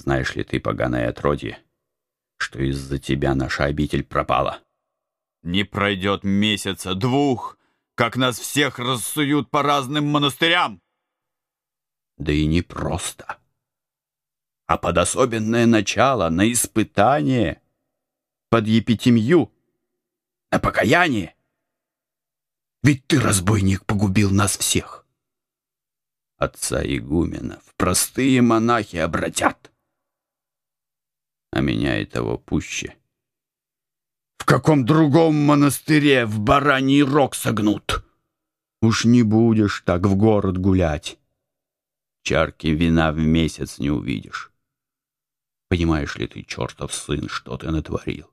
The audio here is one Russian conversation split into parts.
Знаешь ли ты, поганое отродье, что из-за тебя наша обитель пропала? Не пройдет месяца, двух, как нас всех рассуют по разным монастырям. Да и не просто, а под особенное начало, на испытание, под епитемью, на покаяние. Ведь ты, разбойник, погубил нас всех. Отца игумена в простые монахи обратят. А меня и того пуще. В каком другом монастыре в бараний рог согнут? Уж не будешь так в город гулять. Чарки вина в месяц не увидишь. Понимаешь ли ты, чертов сын, что ты натворил?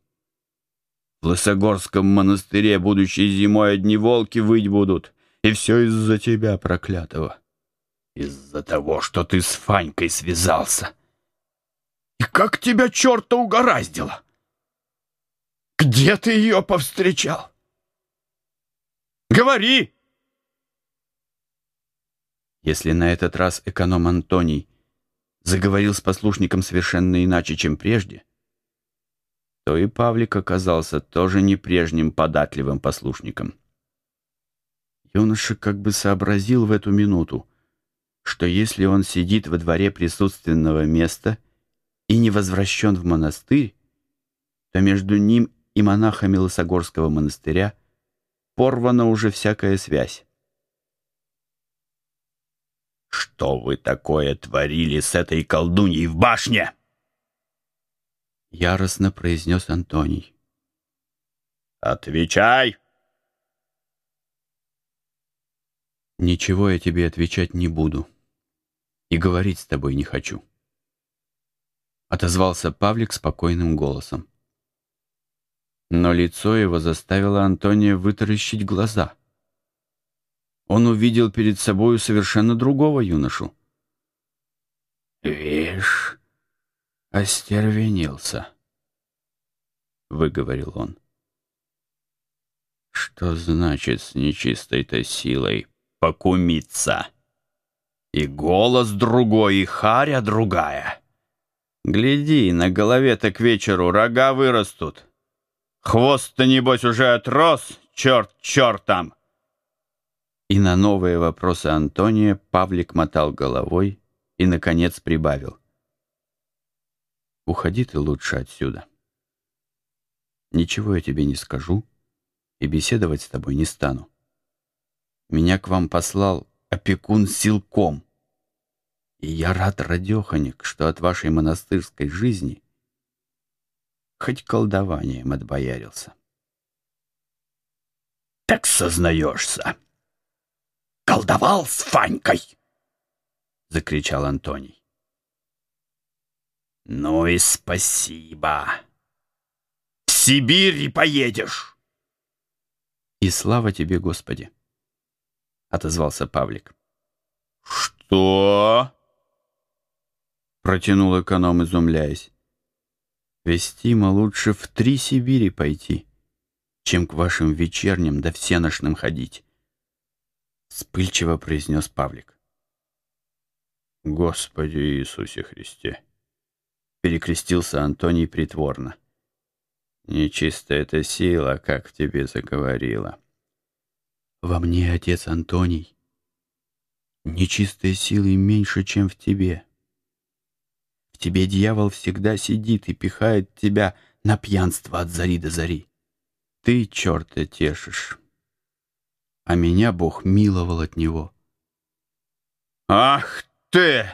В Лысогорском монастыре будущей зимой одни волки выть будут, и все из-за тебя, проклятого. Из-за того, что ты с Фанькой связался. И как тебя черта угораздило? Где ты ее повстречал? Говори! Если на этот раз эконом Антоний заговорил с послушником совершенно иначе, чем прежде, то и Павлик оказался тоже не прежним податливым послушником. Юноша как бы сообразил в эту минуту, что если он сидит во дворе присутственного места и не возвращен в монастырь, то между ним и монахами Лосогорского монастыря порвана уже всякая связь. «Что вы такое творили с этой колдуньей в башне?» Яростно произнес Антоний. «Отвечай!» «Ничего я тебе отвечать не буду и говорить с тобой не хочу», — отозвался Павлик спокойным голосом. Но лицо его заставило Антония вытаращить глаза. Он увидел перед собою совершенно другого юношу. «Вишь, остервенился», — выговорил он. «Что значит с нечистой-то силой покумиться?» И голос другой, и харя другая. Гляди, на голове-то к вечеру рога вырастут. Хвост-то, небось, уже отрос, черт чертом. И на новые вопросы Антония Павлик мотал головой и, наконец, прибавил. «Уходи ты лучше отсюда. Ничего я тебе не скажу и беседовать с тобой не стану. Меня к вам послал опекун силком. И я рад, радеханик, что от вашей монастырской жизни хоть колдованием отбоярился. Так сознаешься. Колдовал с Фанькой, закричал Антоний. Ну и спасибо. В Сибирь поедешь. И слава тебе, Господи, отозвался Павлик. Что? Протянул эконом, изумляясь. Вестимо лучше в три Сибири пойти, чем к вашим вечерним да всеношным ходить. Вспыльчиво произнес Павлик. Господи Иисусе Христе! Перекрестился Антоний притворно. Нечистая эта сила, как в тебе заговорила. Во мне, отец Антоний, нечистой силы меньше, чем в тебе. В тебе дьявол всегда сидит и пихает тебя на пьянство от зари до зари. Ты черта тешишь, а меня Бог миловал от него. «Ах ты!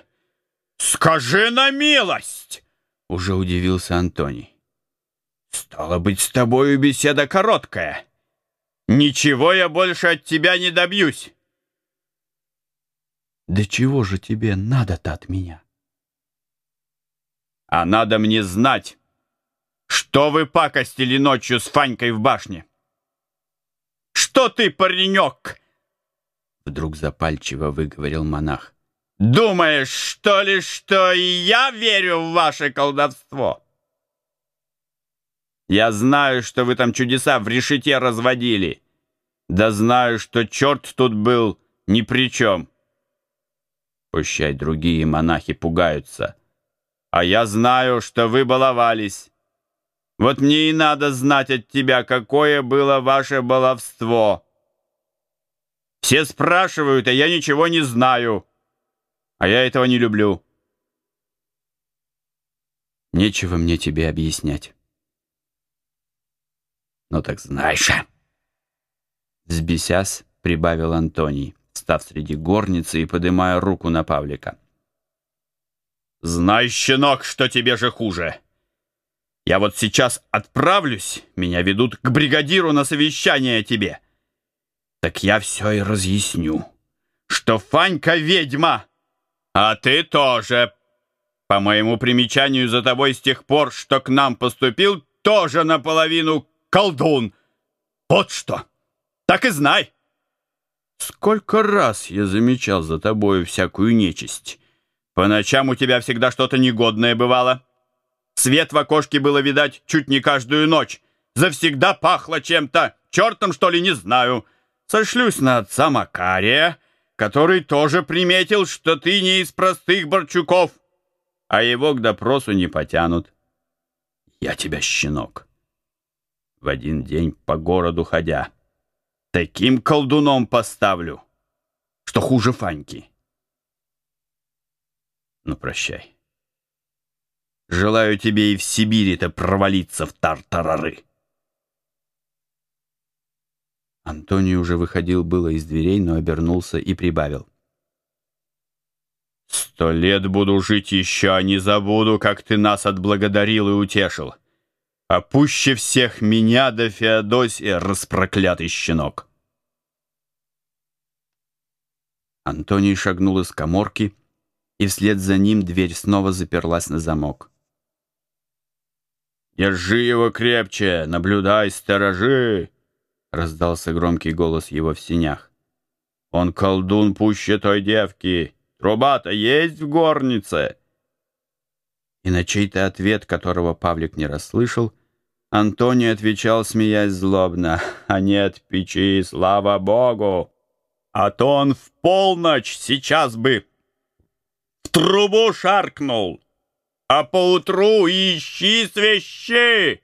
Скажи на милость!» — уже удивился Антоний. «Стало быть, с тобою беседа короткая. Ничего я больше от тебя не добьюсь». «Да чего же тебе надо-то от меня?» А надо мне знать, что вы пакостили ночью с Фанькой в башне. Что ты, паренек? Вдруг запальчиво выговорил монах. Думаешь, что ли, что и я верю в ваше колдовство? Я знаю, что вы там чудеса в решете разводили. Да знаю, что черт тут был ни при чем. Пущай другие монахи пугаются. А я знаю, что вы баловались. Вот мне и надо знать от тебя, какое было ваше баловство. Все спрашивают, а я ничего не знаю. А я этого не люблю. Нечего мне тебе объяснять. Ну так знай же. Взбесясь, прибавил Антоний, став среди горницы и подымая руку на Павлика. Знай, щенок, что тебе же хуже. Я вот сейчас отправлюсь, меня ведут к бригадиру на совещание тебе. Так я все и разъясню, что Фанька ведьма, а ты тоже. По моему примечанию за тобой с тех пор, что к нам поступил, тоже наполовину колдун. Вот что. Так и знай. Сколько раз я замечал за тобою всякую нечисть. По ночам у тебя всегда что-то негодное бывало. Свет в окошке было видать чуть не каждую ночь. Завсегда пахло чем-то. Чертом, что ли, не знаю. Сошлюсь на отца Макария, который тоже приметил, что ты не из простых борчуков, а его к допросу не потянут. Я тебя, щенок, в один день по городу ходя, таким колдуном поставлю, что хуже Фаньки. Ну, прощай. Желаю тебе и в Сибири-то провалиться в тартарары. Антоний уже выходил было из дверей, но обернулся и прибавил. «Сто лет буду жить еще, а не забуду, как ты нас отблагодарил и утешил а пуще всех меня до Феодосия, распроклятый щенок. Антоний шагнул из коморки, и вслед за ним дверь снова заперлась на замок. «Держи его крепче, наблюдай, сторожи!» — раздался громкий голос его в синях. «Он колдун пуще той девки! Труба-то есть в горнице!» И на чей-то ответ, которого Павлик не расслышал, — Антоний отвечал, смеясь злобно, «А нет печи, слава Богу! А то он в полночь сейчас бы трубу шаркнул, а поутру ищи свещи!»